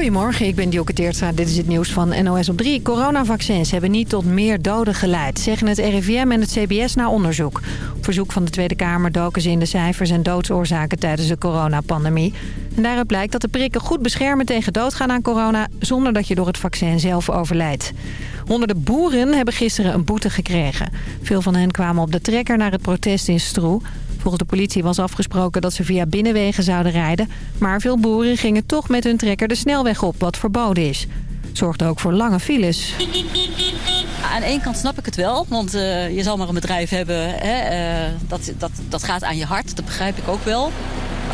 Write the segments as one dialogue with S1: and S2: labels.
S1: Goedemorgen, ik ben Dioke Teertstra. Dit is het nieuws van NOS op 3. Coronavaccins hebben niet tot meer doden geleid, zeggen het RIVM en het CBS na onderzoek. Op verzoek van de Tweede Kamer doken ze in de cijfers en doodsoorzaken tijdens de coronapandemie. En daaruit blijkt dat de prikken goed beschermen tegen doodgaan aan corona... zonder dat je door het vaccin zelf overlijdt. Honderden boeren hebben gisteren een boete gekregen. Veel van hen kwamen op de trekker naar het protest in Stroe. Volgens de politie was afgesproken dat ze via binnenwegen zouden rijden. Maar veel boeren gingen toch met hun trekker de snelweg op, wat verboden is. Zorgde ook voor lange files.
S2: Aan de ene kant snap ik het wel, want uh, je zal maar een bedrijf hebben. Hè, uh, dat, dat, dat gaat aan je hart, dat begrijp ik ook wel.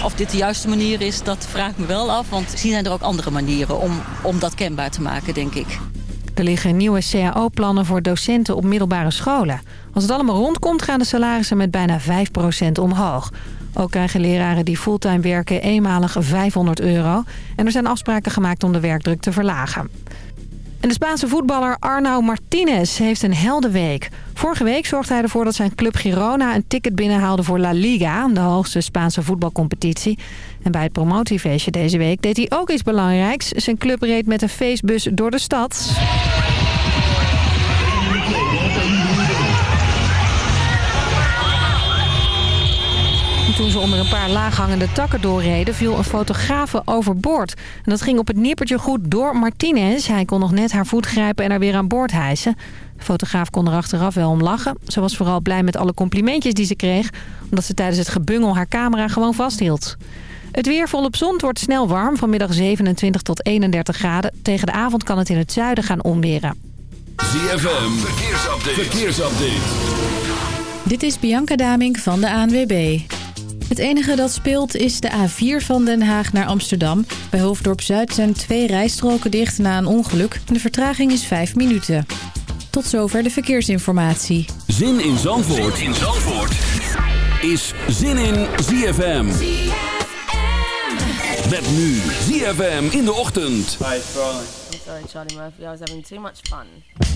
S2: Of dit de juiste manier is, dat vraag ik me wel af. Want misschien zijn er ook andere manieren om, om dat kenbaar te maken, denk ik.
S1: Er liggen nieuwe cao-plannen voor docenten op middelbare scholen. Als het allemaal rondkomt gaan de salarissen met bijna 5% omhoog. Ook krijgen leraren die fulltime werken eenmalig 500 euro. En er zijn afspraken gemaakt om de werkdruk te verlagen. En de Spaanse voetballer Arnau Martinez heeft een heldenweek. Vorige week zorgde hij ervoor dat zijn club Girona een ticket binnenhaalde voor La Liga, de hoogste Spaanse voetbalcompetitie. En bij het promotiefeestje deze week deed hij ook iets belangrijks. Zijn club reed met een feestbus door de stad. Toen ze onder een paar laaghangende takken doorreden... viel een fotografe overboord. En dat ging op het nippertje goed door Martinez. Hij kon nog net haar voet grijpen en haar weer aan boord hijsen. De fotograaf kon er achteraf wel om lachen. Ze was vooral blij met alle complimentjes die ze kreeg... omdat ze tijdens het gebungel haar camera gewoon vasthield. Het weer volop zon wordt snel warm, vanmiddag 27 tot 31 graden. Tegen de avond kan het in het zuiden gaan onweren.
S3: ZFM, verkeersupdate. verkeersupdate.
S4: Dit is Bianca Damink van de ANWB. Het enige dat speelt is de A4 van Den Haag naar Amsterdam. Bij Hoofddorp Zuid zijn twee rijstroken dicht na een ongeluk. De vertraging is 5 minuten. Tot zover de verkeersinformatie.
S3: Zin in Zandvoort, zin in Zandvoort. is Zin in ZFM. ZFM. Met nu ZFM in de ochtend.
S5: Hi, Charlie. I'm sorry, Charlie Murphy. I was having too much fun.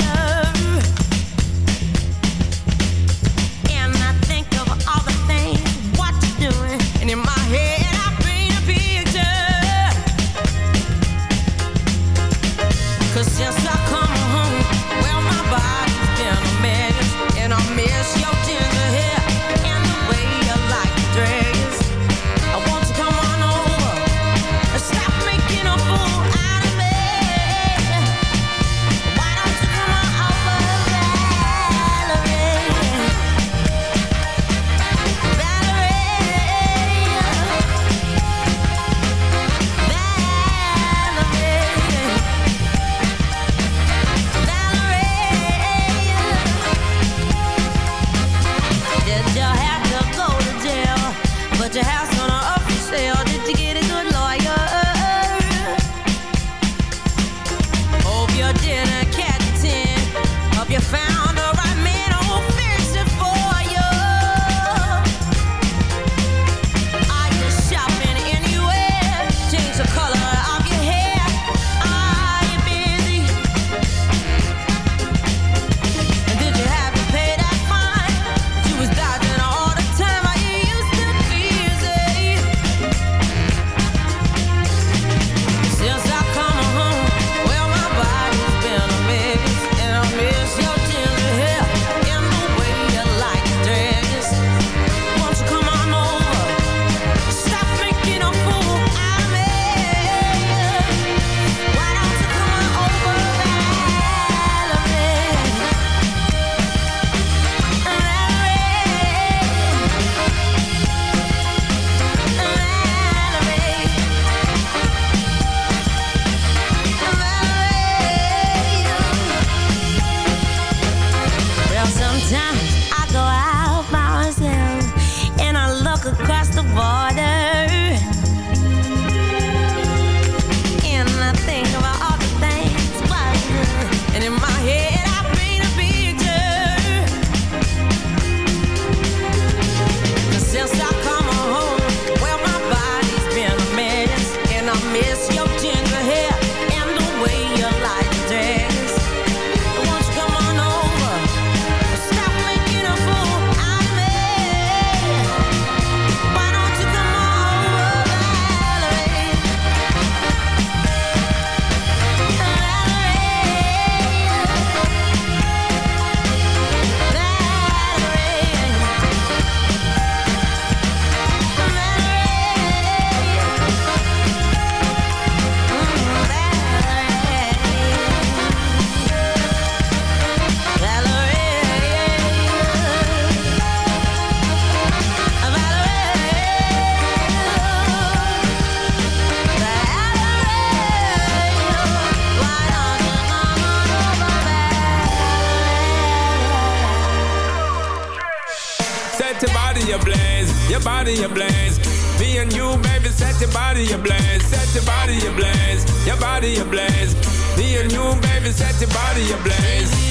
S6: Body ablaze. Me and you, baby, set your body ablaze, set your body ablaze, your body ablaze. Me and you, baby, set your body ablaze.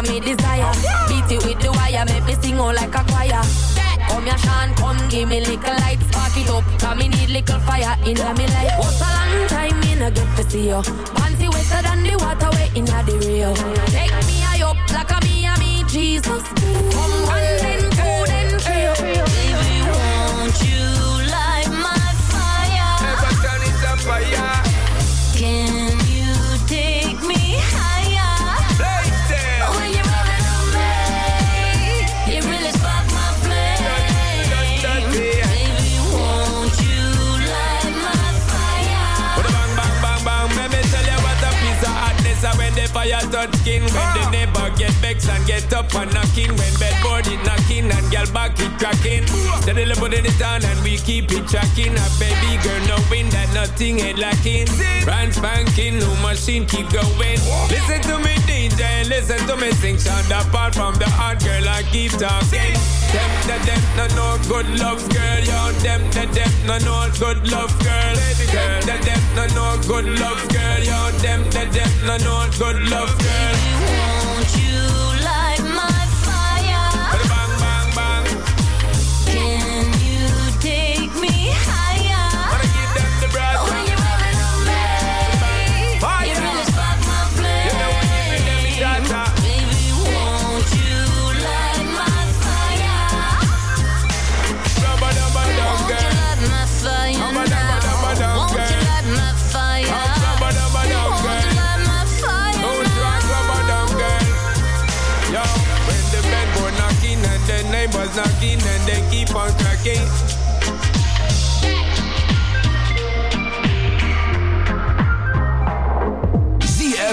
S7: What me desire. Beat it with the wire, make me sing all like a choir. Come here, Sean, come give me little light, spark it up. Cause me need little fire in me life. What's a long time me no get to see you? Panty wetter than the water way in the Rio. Take me high up like a me and me Jesus. Come one
S6: we tracking. A baby girl knowing that nothing ain't lacking. Brand spanking, new machine keep going. Listen to me DJ, listen to me sing. Sound apart from the hard girl, I keep talking. Them, the them, no no good love girl, yo. Them, the them, no no good love girl. Them, the them, no no good love girl, yo. Them, the them, no no good love girl.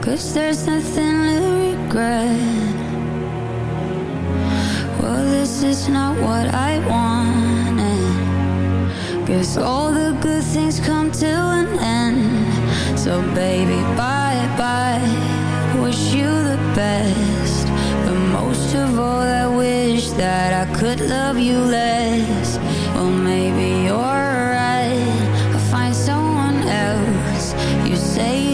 S8: Cause there's nothing to regret. Well, this is not what I wanted. Cause all the good things come to an end. So baby, bye-bye. Wish you the best. But most of all, I wish that I could love you less. Well, maybe say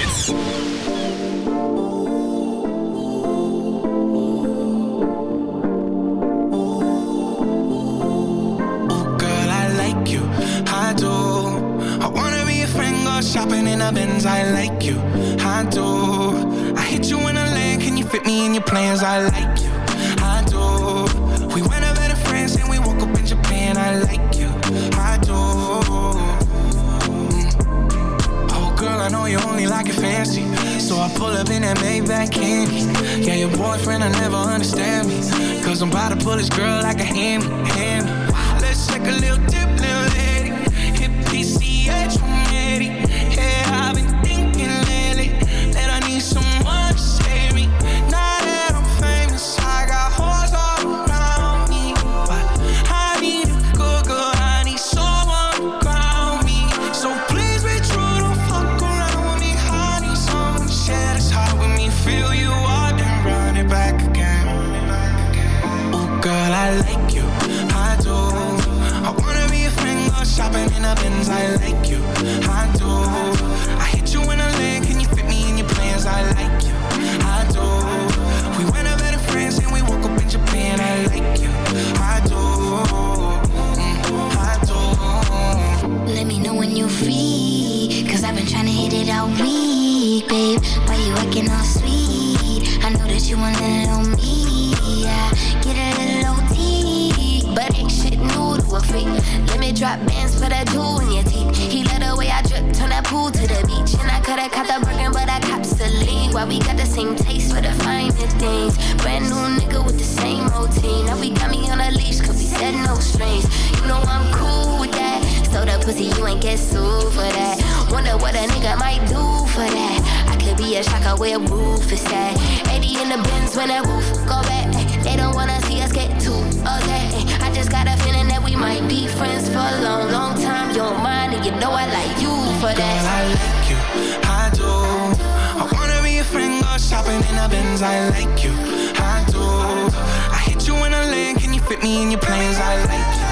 S9: Yeah, your boyfriend, I never understand me. Cause I'm about to pull this girl like a hammy. Let's take a little dip,
S10: drop bands for that jewel in your teeth. He let the way I drip, turn that pool to the beach. And I coulda caught the Birkin, but I cops the lead. Why we got the same taste for the finer things. Brand new nigga with the same routine. Now we got me on a leash, cause we said no strings. You know I'm cool with that. So the pussy, you ain't get sued for that. Wonder what a nigga might do for that. I could be a shocker where roof is at. 80 in the bins when that roof go back. They don't wanna see us get too upset. I just gotta we might be friends for a long, long time. You don't mind, and you know I like you for
S9: Girl,
S10: that.
S9: I like you, I do. I wanna be a friend, go shopping in a Benz. I like you, I do. I hit you in a lane, can you fit me in your plans? I like you,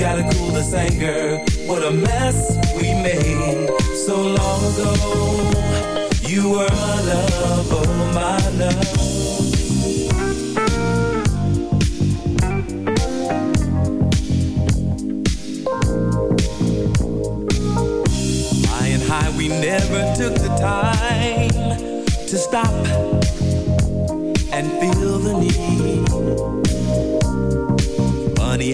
S11: Gotta cool this anger. What a mess we made so long ago. You were my love, oh my love. Flying high, we never took the time to stop and feel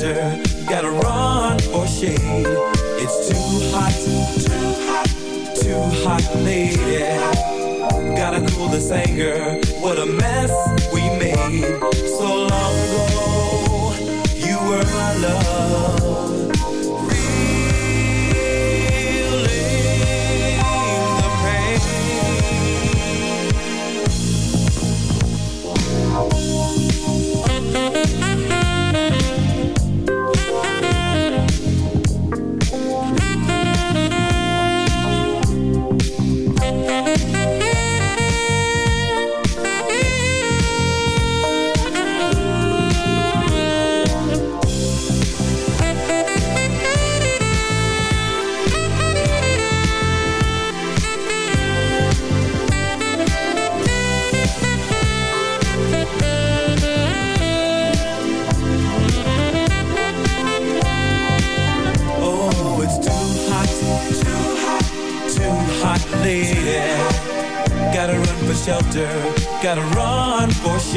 S11: Gotta run for shade. It's too hot, too hot, too hot, lady. Gotta cool this anger. What a mess we made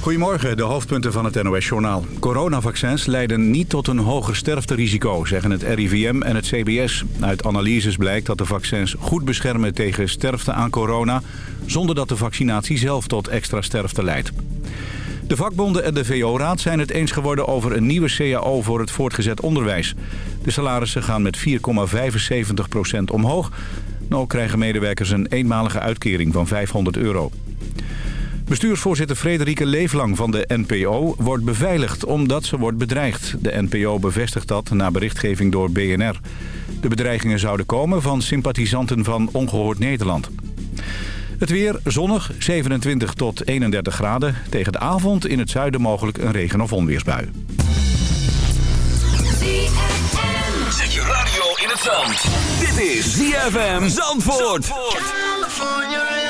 S12: Goedemorgen, de hoofdpunten van het NOS-journaal. Coronavaccins leiden niet tot een hoger sterfterisico, zeggen het RIVM en het CBS. Uit analyses blijkt dat de vaccins goed beschermen tegen sterfte aan corona... zonder dat de vaccinatie zelf tot extra sterfte leidt. De vakbonden en de VO-raad zijn het eens geworden over een nieuwe CAO voor het voortgezet onderwijs. De salarissen gaan met 4,75% omhoog. Ook krijgen medewerkers een eenmalige uitkering van 500 euro. Bestuursvoorzitter Frederike Leeflang van de NPO wordt beveiligd omdat ze wordt bedreigd. De NPO bevestigt dat na berichtgeving door BNR. De bedreigingen zouden komen van sympathisanten van Ongehoord Nederland. Het weer zonnig, 27 tot 31 graden. Tegen de avond in het zuiden mogelijk een regen- of onweersbui.
S3: Zet je radio in het zand. Dit is ZFM Zandvoort.
S13: Now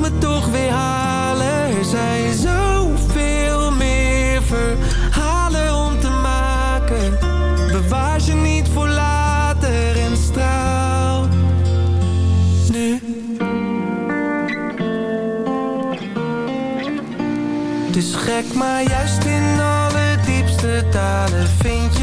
S14: me toch weer halen. Er zijn zoveel meer verhalen om te maken. Bewaar je niet voor later en straal nu. Dus gek, maar juist in alle diepste talen vind je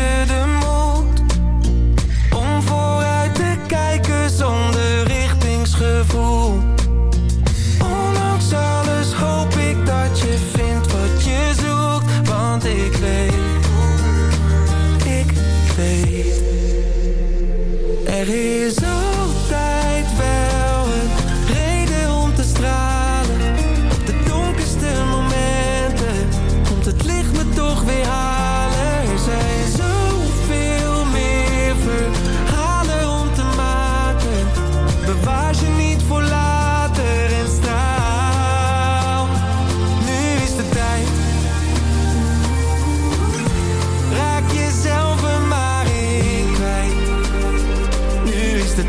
S14: Met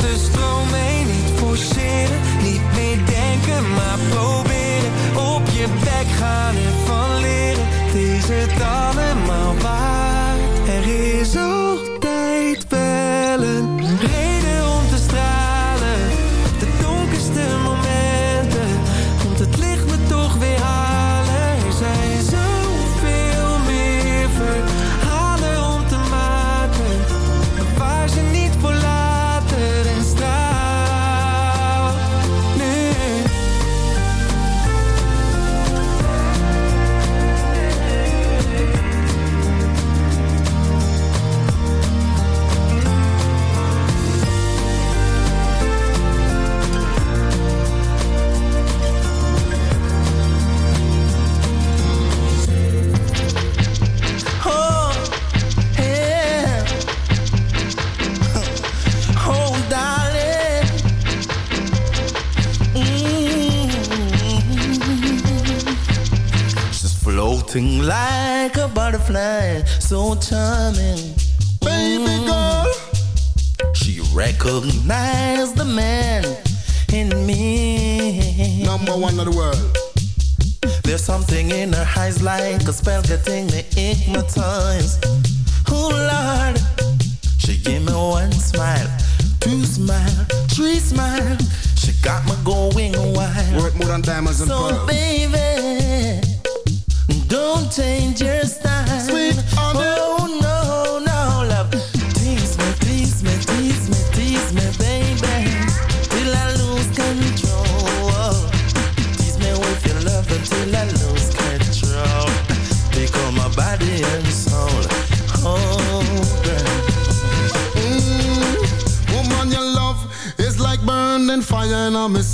S14: de stroom mee, niet forceren. Niet meer denken, maar proberen. Op je bek gaan en van leren.
S15: Deze dag. so charming.
S16: promise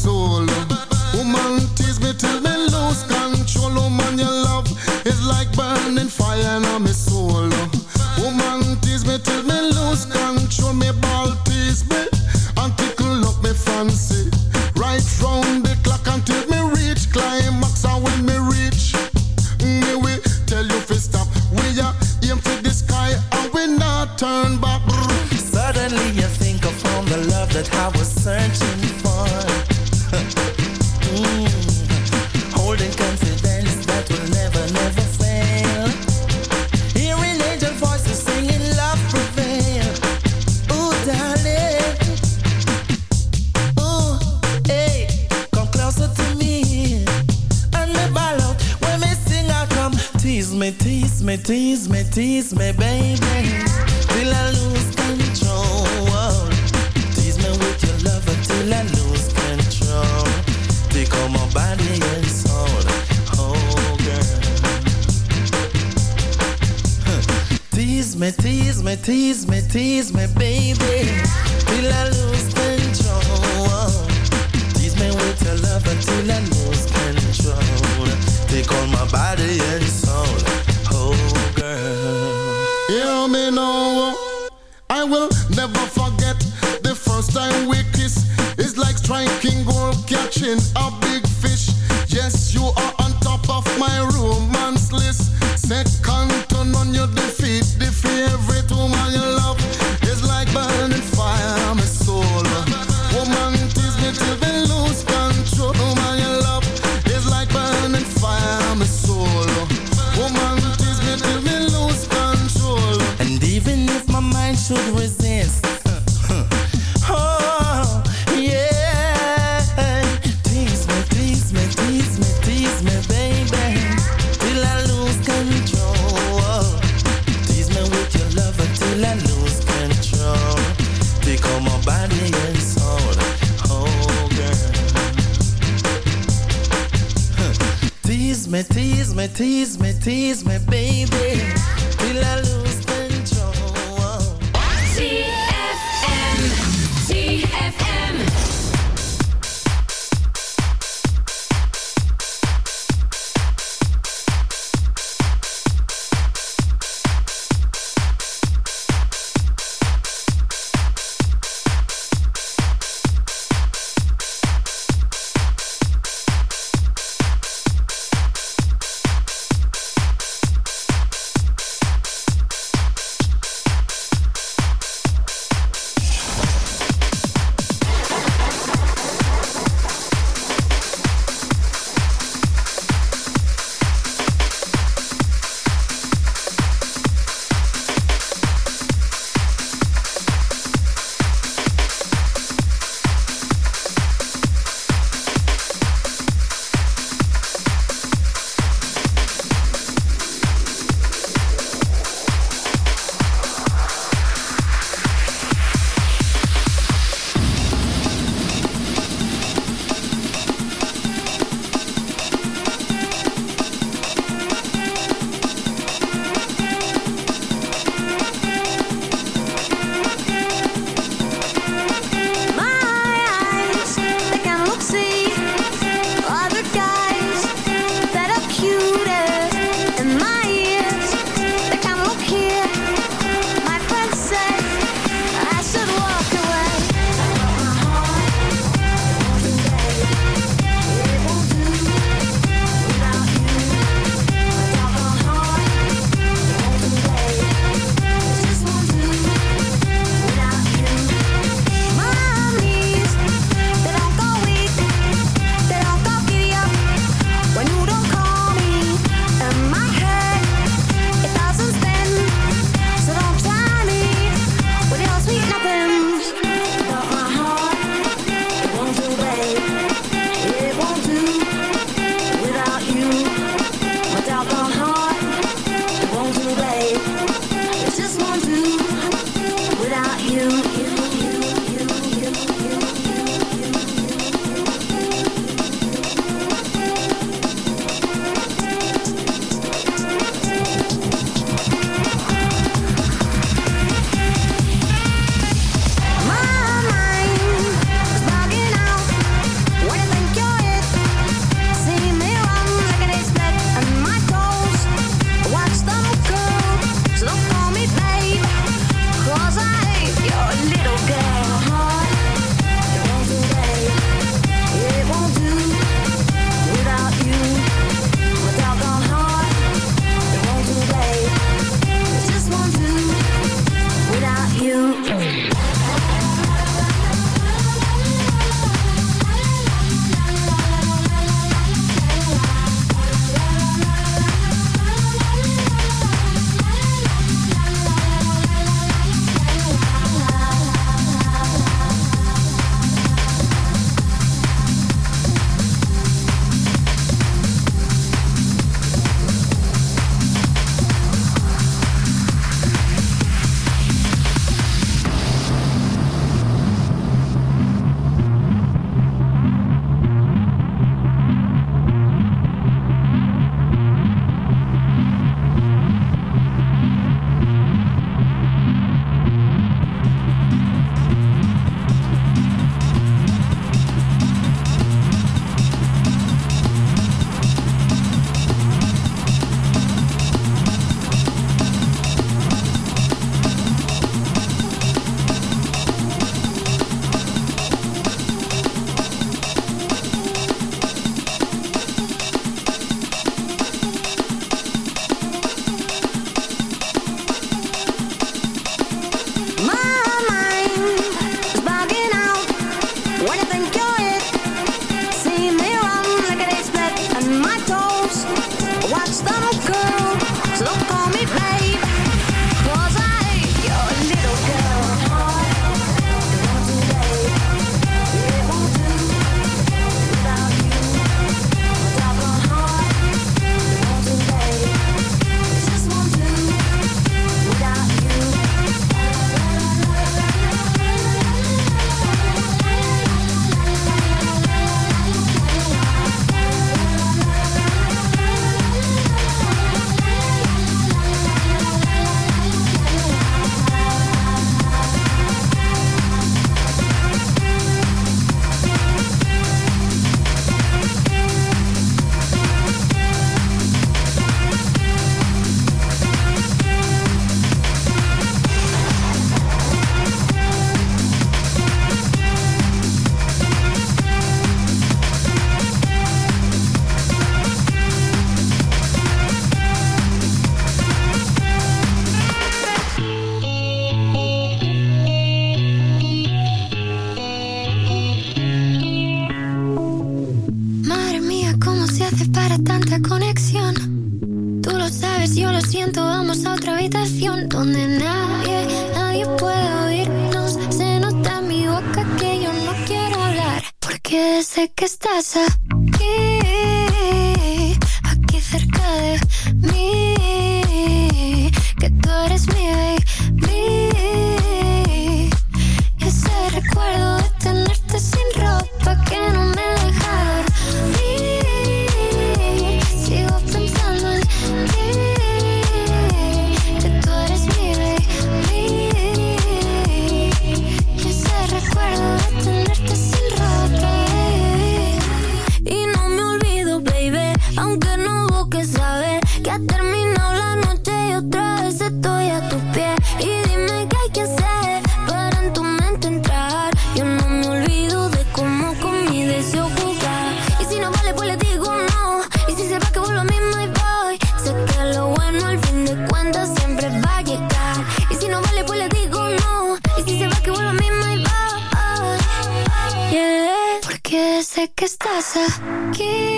S16: sé que estás aquí.